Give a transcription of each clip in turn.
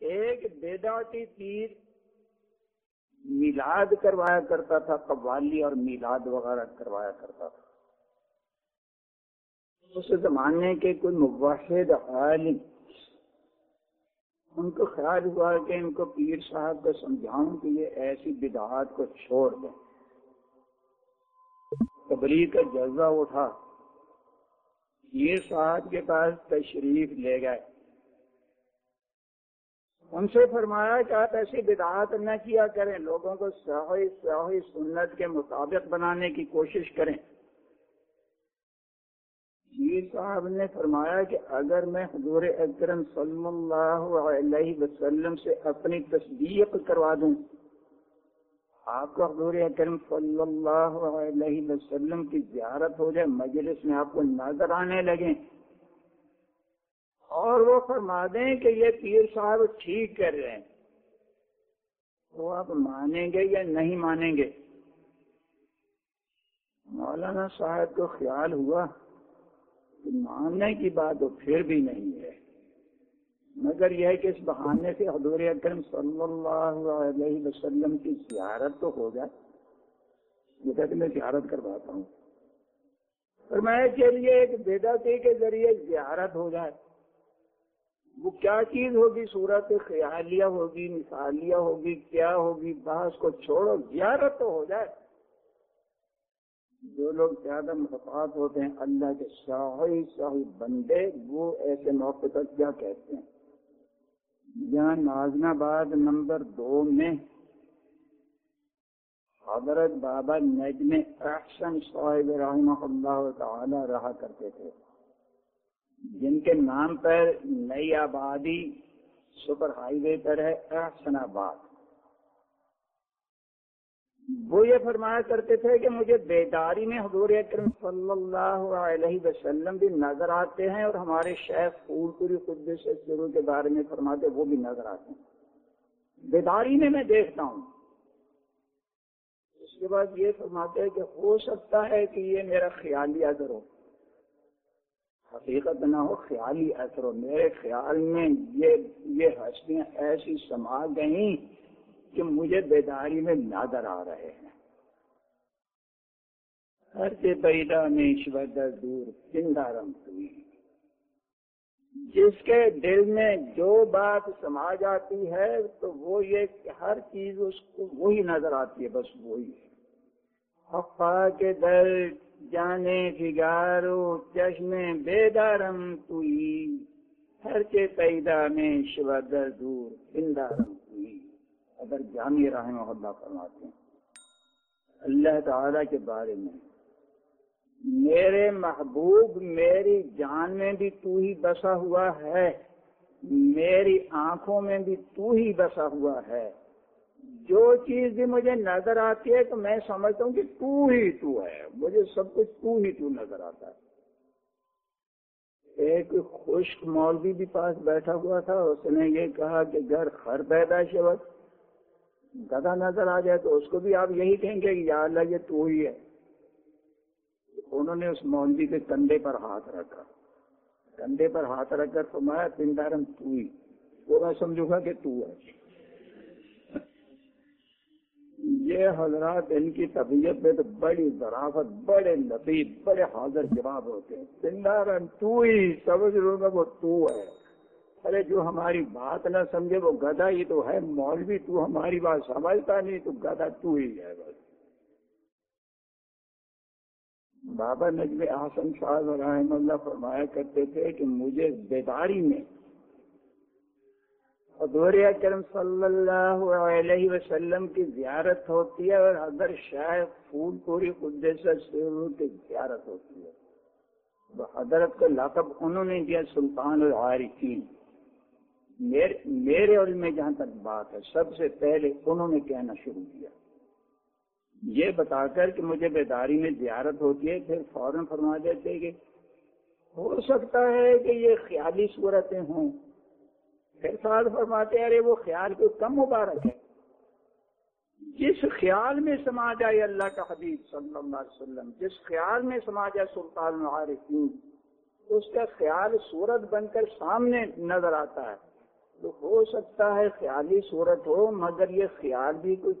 ایک بیداتی پیر میلاد کروایا کرتا تھا، قوالی اور میلاد وغیرہ کروایا کرتا تھا۔ اس زمانے کے کوئی مباحد عالم، ان کو خیال ہوا کہ ان کو پیر صاحب کو سمجھاؤں کہ یہ ایسی بدعات کو چھوڑ دیں۔ تبلیغ کا جذبہ اٹھا۔ پیر صاحب کے پاس تشریف لے گئے۔ ان سے فرمایا کہ آپ ایسی بدعات نہ کیا کریں، لوگوں کو صحیح صحیح سنت کے مطابق بنانے کی کوشش کریں۔ پیر صاحب نے فرمایا کہ اگر میں حضور اکرم صلی اللہ علیہ وسلم سے اپنی تصدیق کروا دوں، آپ کو حضور اکرم صلی اللہ علیہ وسلم کی زیارت ہو جائے، مجلس میں آپ کو نظر آنے لگیں۔ اور وہ فرما دیں کہ یہ پیر صاحب ٹھیک کر رہے ہیں۔ وہ آپ مانیں گے یا نہیں مانیں گے؟ مولانا صاحب کو خیال ہوا کہ ماننے کی بات تو پھر بھی نہیں ہے۔ مگر یہ کہ اس بہانے سے حضور اکرم صلی اللہ علیہ وسلم کی زیارت تو ہو جائے۔ کہ میں زیارت کرواتا ہوں۔ اور میں کے لیے ایک بیداتی کے ذریعے زیارت ہو جائے۔ وہ کیا چیز ہوگی؟ صورت خیالیہ ہوگی مثالیہ ہوگی، کیا ہوگی؟ بحث کو چھوڑو، زیارت تو ہو جائے۔ جو لوگ زیادہ محفاظ ہوتے ہیں، اللہ کے شاہی شاہی بندے، وہ ایسے موقع پر کیا کہتے ہیں؟ یہاں نازن آباد نمبر دو میں حضرت بابا نجم احسن صاحب رحمہ اللہ تعالی رہا کرتے تھے۔ جن کے نام پر نئی آبادی سپر ہائی وے پر ہے، احسن آباد۔ وہ یہ فرمایا کرتے تھے کہ مجھے بیداری میں حضور اکرم صلی اللہ علیہ وسلم بھی نظر آتے ہیں اور ہمارے شیخ پھول پوری خود سے شروع کے بارے میں فرماتے وہ بھی نظر آتے ہیں۔ بیداری میں میں دیکھتا ہوں۔ اس کے بعد یہ فرماتے ہیں کہ ہو سکتا ہے کہ یہ میرا خیالی اثر ہو۔ حقیقت نہ ہو، خیالی اثر ہو۔ میرے خیال میں یہ یہ ہستیاں ایسی سما گئیں کہ مجھے بیداری میں نظر آ رہے ہیں۔ ہر سے پیدا میں ایشور دور زندہ رم ہوئی۔ جس کے دل میں جو بات سما جاتی ہے، تو وہ یہ کہ ہر چیز اس کو وہی نظر آتی ہے، بس وہی ہے۔ کے در جانے فگارو چشم بیدارم توئی۔ ہر کے پیدا میں شبدر دور زندہ ہوئی اگر جامع رحمہ اللہ فرماتے ہیں۔ اللہ تعالی کے بارے میں۔ میرے محبوب، میری جان میں بھی تو ہی بسا ہوا ہے۔ میری آنکھوں میں بھی تو ہی بسا ہوا ہے۔ جو چیز بھی مجھے نظر آتی ہے تو میں سمجھتا ہوں کہ تو ہی تو ہے۔ مجھے سب کچھ تو ہی تو نظر آتا ہے۔ ایک خشک مولوی بھی پاس بیٹھا ہوا تھا، اس نے یہ کہا کہ گھر خر پیدا شوت گدا نظر آ جائے تو اس کو بھی آپ یہی کہیں گے کہ یا اللہ، یہ تو ہی ہے۔ انہوں نے اس مولوی کے کندھے پر ہاتھ رکھا۔ کندھے پر ہاتھ رکھ کر فرمایا پندارم تو ہی۔ وہ میں سمجھوں گا کہ تو ہے۔ یہ حضرات ان کی طبیعت میں تو بڑی ذرافت بڑے لطیف بڑے حاضر جواب ہوتے ہیں۔ پندارم تو ہی سمجھ لوں گا وہ تو ہے۔ ارے جو ہماری بات نہ سمجھے، وہ گدا ہی تو ہے۔ مولوی، تو ہماری بات سمجھتا نہیں، تو گدا تو ہی ہے بس۔ بابا نجم حسن صاحب رحم اللہ فرمایا کرتے تھے کہ مجھے بیداری میں حضور کرم صلی اللہ علیہ وسلم کی زیارت ہوتی ہے اور اگر شاید پھول پوری قدس کی زیارت ہوتی ہے۔ تو حضرت کو لقب انہوں نے دیا سلطان العارفین۔ میرے علم میں جہاں تک بات ہے، سب سے پہلے انہوں نے کہنا شروع کیا۔ یہ بتا کر کہ مجھے بیداری میں زیارت ہوتی ہے، پھر فوراً فرما دیتے کہ ہو سکتا ہے کہ یہ خیالی صورتیں ہوں۔ پھر سوال فرماتے ارے وہ خیال کو کم مبارک ہے۔ جس خیال میں سما جائے اللہ کا حبیب صلی اللہ علیہ وسلم، جس خیال میں سما جائے سلطان عارفین اس کا خیال صورت بن کر سامنے نظر آتا ہے۔ تو ہو سکتا ہے خیالی صورت ہو، مگر یہ خیال بھی کوئی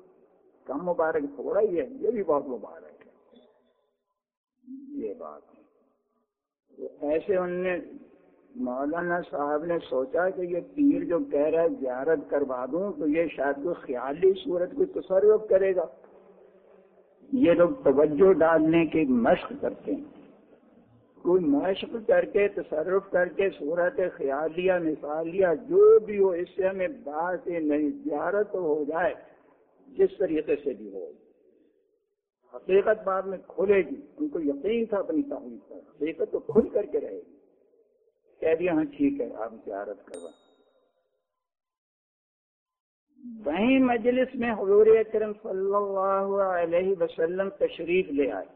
کم مبارک تھوڑا ہی ہے، یہ بھی بہت مبارک ہے۔ یہ بات ہے۔ ایسے ان نے مولانا صاحب نے سوچا کہ یہ پیر جو کہہ رہا ہے زیارت کروا دوں تو یہ شاید کوئی خیالی صورت، کوئی تصرف کرے گا۔ یہ لوگ توجہ ڈالنے کی مشق کرتے ہیں۔ کوئی مشق کر کے، تصرف کر کے صورت خیالیہ، مثالیہ، جو بھی ہو، اس سے ہمیں بات نہیں زیارت ہو جائے، جس طریقے سے بھی ہو۔ حقیقت بعد میں کھلے گی۔ ان کو یقین تھا اپنی تعلیم پر۔ حقیقت تو کھل کر کے رہے گی۔ کہہ دیا ہاں ٹھیک ہے، آپ زیارت کروا۔ وہیں مجلس میں حضور اکرم صلی اللہ علیہ وسلم تشریف لے آئے۔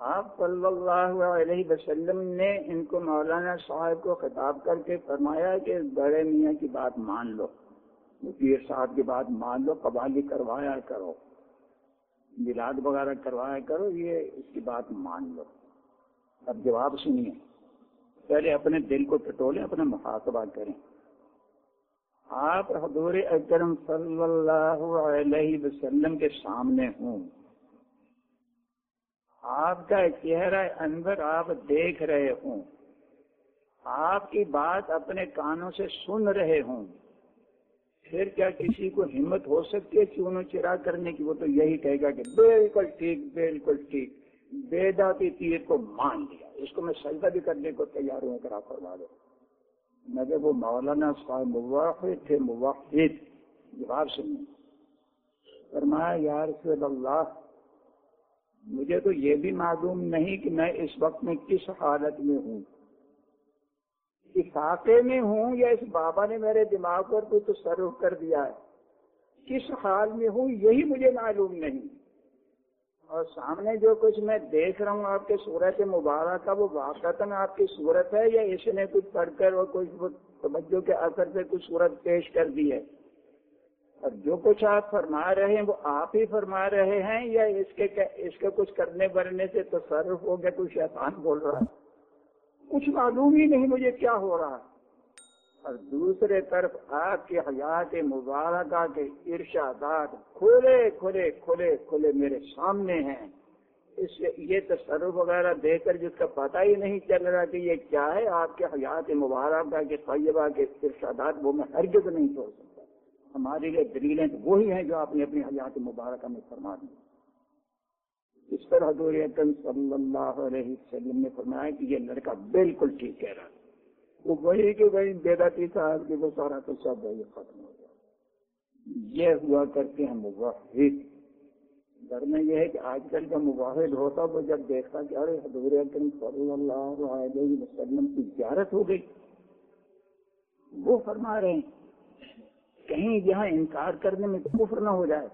آپ صلی اللہ علیہ وسلم نے ان کو مولانا صاحب کو خطاب کر کے فرمایا کہ بڑے میاں کی بات مان لو پیر صاحب کی بات مان لو، قبالی کروایا کرو، میلاد وغیرہ کروایا کرو، یہ اس کی بات مان لو۔ اب جواب سنیے۔ پہلے اپنے دل کو ٹٹولیں اپنا محاسبہ کریں۔ آپ حضور اکرم صلی اللہ علیہ وسلم کے سامنے ہوں۔ آپ کا چہرہ اندر آپ دیکھ رہے ہوں۔ آپ کی بات اپنے کانوں سے سن رہے ہوں۔ پھر کیا کسی کو ہمت ہو سکتی ہے چونو چرا کرنے کی؟ وہ تو یہی کہے گا کہ بالکل ٹھیک بالکل ٹھیک۔ بیدا کی تیر کو مان لیا۔ اس کو میں سجدہ بھی کرنے کو تیار ہوں کرا فرما دو مگر وہ مولانا صاحب مواحد تھے مواحد جواب سننے فرمایا، یا رسول اللہ، مجھے تو یہ بھی معلوم نہیں کہ میں اس وقت میں کس حالت میں ہوں۔ افاقے میں ہوں یا اس بابا نے میرے دماغ پر کوئی تصرف کر دیا ہے؟ کس حال میں ہوں، یہی مجھے معلوم نہیں۔ اور سامنے جو کچھ میں دیکھ رہا ہوں آپ کے صورت مبارک کا وہ واقع آپ کی صورت ہے یا اس نے کچھ پڑھ کر اور کچھ توجہ کے اثر سے کچھ صورت پیش کر دی ہے؟ اور جو کچھ آپ فرما رہے ہیں، وہ آپ ہی فرما رہے ہیں یا اس کے اس کے کچھ کرنے بھرنے سے تصرف ہو گیا، کوئی شیطان بول رہا ہے؟ کچھ معلوم ہی نہیں مجھے کیا ہو رہا ہے۔ اور دوسرے طرف آپ کے حیات مبارکہ کے ارشادات کھلے کھلے کھلے کھلے میرے سامنے ہیں۔ اس یہ تصرف وغیرہ دیکھ کر جس کا پتہ ہی نہیں چل رہا کہ یہ کیا ہے۔ آپ کے حیات مبارکہ کے طیبہ کے ارشادات وہ میں ہرگز نہیں چھوڑ سکتا۔ ہمارے لیے دلیلیں وہی ہیں جو آپ نے اپنی حیات مبارکہ میں فرما دی اس پر حضور صلی اللہ علیہ وسلم نے فرمایا کہ یہ لڑکا بالکل ٹھیک کہہ رہا ہے۔ وہ وہی کہ وہی بیداتی صاحب کی وہ سارا تو سب وہی ختم ہو گیا۔ یہ ہوا کرتے ہیں مواحد گھر میں یہ ہے کہ آج کل کا مواحد ہوتا وہ جب دیکھتا کہ ارے حضور اکرم صلی اللہ علیہ وسلم کی زیارت ہو گئی۔ وہ فرما رہے ہیں، کہیں یہاں انکار کرنے میں کفر نہ ہو جائے۔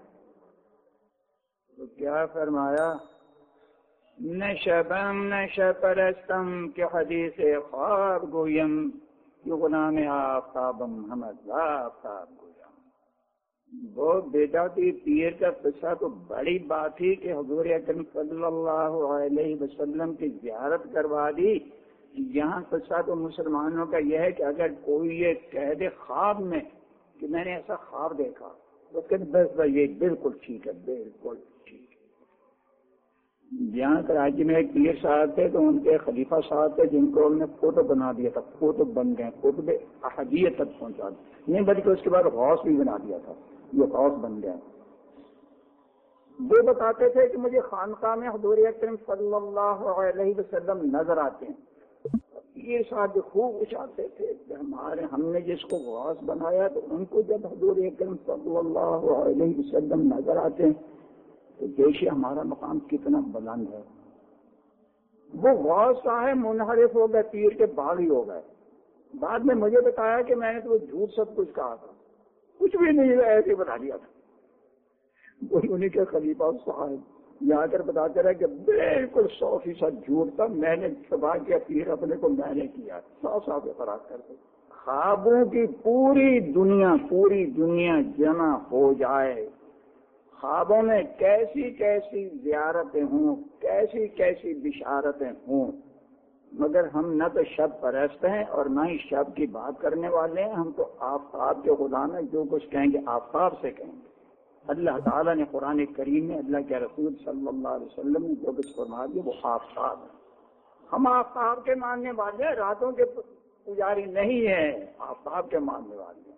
تو کیا فرمایا؟ نشبم نش پرستم کے حدیث خواب گویم یو غلام آفتابم حمد آفتاب گویم۔ وہ بیٹا تھی پیر کا قصہ تو بڑی بات تھی کہ حضور اکرم صلی اللہ علیہ وسلم کی زیارت کروا دی۔ یہاں قصہ تو مسلمانوں کا یہ ہے کہ اگر کوئی یہ کہہ دے خواب میں کہ میں نے ایسا خواب دیکھا، تو بس بھائی یہ بالکل ٹھیک ہے، بالکل۔ یہاں کراچی میں ایک پیر صاحب تھے تو ان کے خلیفہ صاحب تھے جن کو انہوں نے فوٹو بنا دیا تھا، فوٹو بن گئے، فوٹو پہ احدیت تک پہنچا دیا۔ نہیں بلکہ اس کے بعد غوث بھی بنا دیا تھا یہ غوث بن گئے۔ وہ بتاتے تھے کہ مجھے خانقاہ میں حضور اکرم صلی اللہ علیہ وسلم نظر آتے ہیں۔ پیر صاحب خوب اچھاتے تھے کہ ہمارے ہم نے جس کو غوث بنایا تو ان کو جب حضور اکرم صلی اللہ علیہ وسلم نظر آتے ہیں تو دیکھیے ہمارا مقام کتنا بلند ہے۔ وہ غور صاحب منحرف ہو گئے، پیر کے باغ ہی ہو گئے۔ بعد میں مجھے بتایا کہ میں نے تو جھوٹ سب کچھ کہا تھا۔ کچھ بھی نہیں ایسے بتا دیا تھا۔ وہی انہیں کے خلیفہ صاحب یہ آ کر بتاتے رہے کہ بالکل سو فیصد جھوٹ تھا۔ میں نے چھپا کیا، پیر اپنے کو میں نے کیا۔ سو سو کے فراغ کر کے خوابوں کی پوری دنیا پوری دنیا جمع ہو جائے۔ خوابوں میں کیسی کیسی زیارتیں ہوں، کیسی کیسی بشارتیں ہوں۔ مگر ہم نہ تو شب پرست ہیں اور نہ ہی شب کی بات کرنے والے ہیں۔ ہم تو آفتاب کے خدا میں جو کچھ کہیں گے آفتاب سے کہیں گے۔ اللہ تعالیٰ نے قرآن کریم میں اللہ کے رسول صلی اللہ علیہ وسلم نے جو کچھ فرما دیا وہ آفتاب ہے۔ ہم آفتاب کے ماننے والے ہیں، راتوں کے پجاری نہیں ہیں، آفتاب کے ماننے والے ہیں۔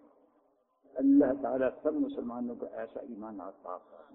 اللہ تعالیٰ سب مسلمانوں کو ایسا ایمان آفتاب کرنا